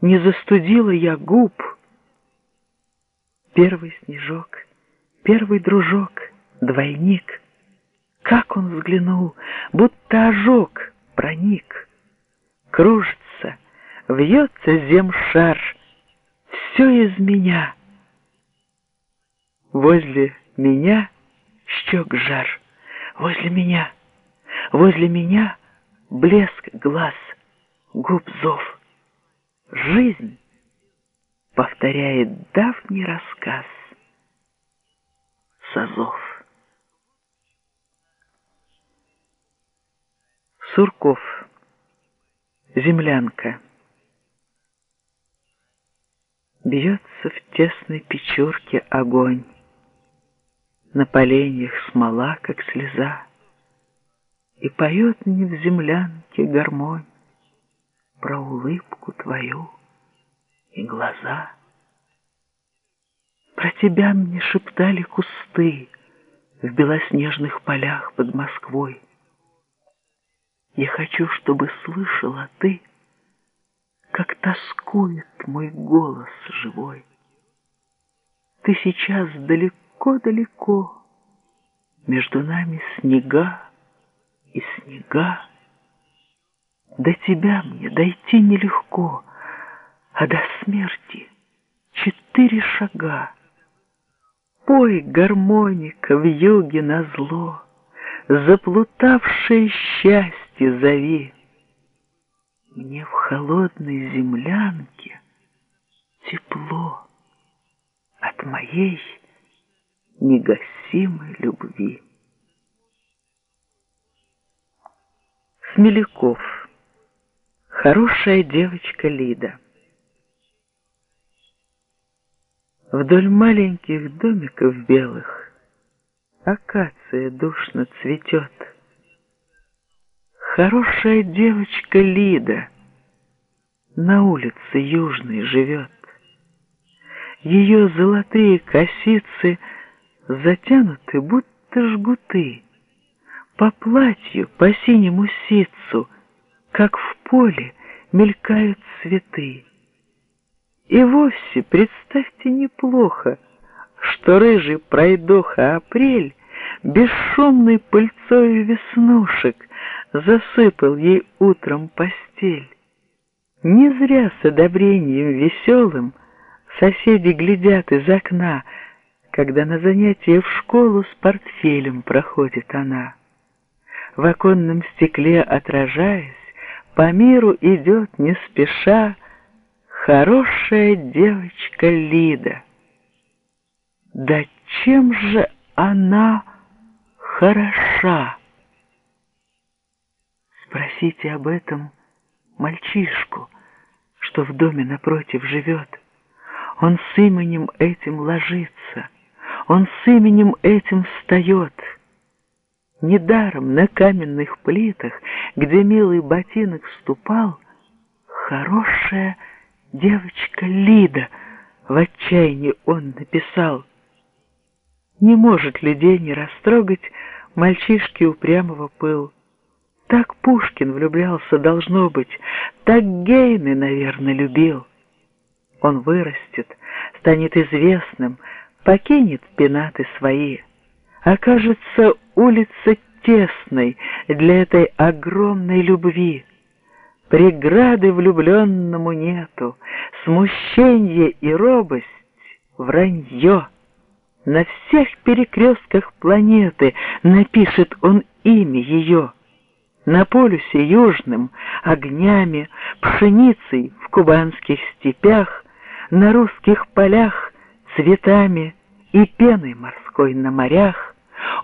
Не застудила я губ. Первый снежок, первый дружок, двойник. Как он взглянул, будто ожог проник. Кружится, вьется земшар, все из меня. Возле меня щек жар, возле меня, возле меня блеск глаз, губ зов жизнь повторяет давний рассказ Сазов. Сурков. Землянка. Бьется в тесной печурке огонь, На поленьях смола, как слеза, И поет мне в землянке гармонь про улыбку твою и глаза. Про тебя мне шептали кусты в белоснежных полях под Москвой. Я хочу, чтобы слышала ты, как тоскует мой голос живой. Ты сейчас далеко-далеко, между нами снега и снега. До тебя мне дойти нелегко, а до смерти четыре шага. Пой, гармоника, в юге на зло, Заплутавшее счастье зови. Мне в холодной землянке тепло От моей негасимой любви. Смеляков Хорошая девочка Лида. Вдоль маленьких домиков белых Акация душно цветет. Хорошая девочка Лида На улице южной живет. Ее золотые косицы Затянуты, будто жгуты, По платью, по синему ситцу — как в поле мелькают цветы. И вовсе, представьте неплохо, что рыжий пройдоха апрель бесшумной пыльцой веснушек засыпал ей утром постель. Не зря с одобрением веселым соседи глядят из окна, когда на занятия в школу с портфелем проходит она. В оконном стекле отражаясь, по миру идет не спеша хорошая девочка Лида. Да чем же она хороша? Спросите об этом мальчишку, что в доме напротив живет. Он с именем этим ложится, он с именем этим встает — Недаром на каменных плитах, где милый ботинок ступал, хорошая девочка Лида, в отчаянии он написал. Не может людей не растрогать мальчишки упрямого пыл. Так Пушкин влюблялся, должно быть, так Гейны, наверное, любил. Он вырастет, станет известным, покинет пенаты свои — окажется улица тесной для этой огромной любви. Преграды влюбленному нету, смущение и робость — вранье. На всех перекрестках планеты напишет он имя ее. На полюсе южным огнями, пшеницей в кубанских степях, на русских полях цветами и пеной морской на морях,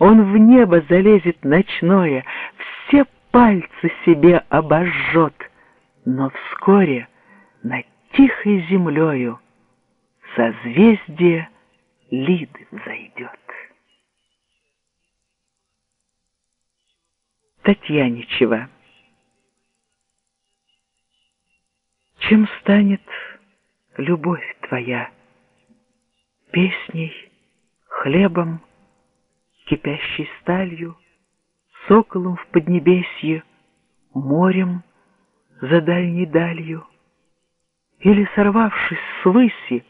он в небо залезет ночное, все пальцы себе обожжет, но вскоре над тихой землею созвездие Лиды взойдет. Татьяничева Чем станет любовь твоя? Песней, хлебом, кипящей сталью, соколом в поднебесье, морем за дальней далью. или, сорвавшись с выси,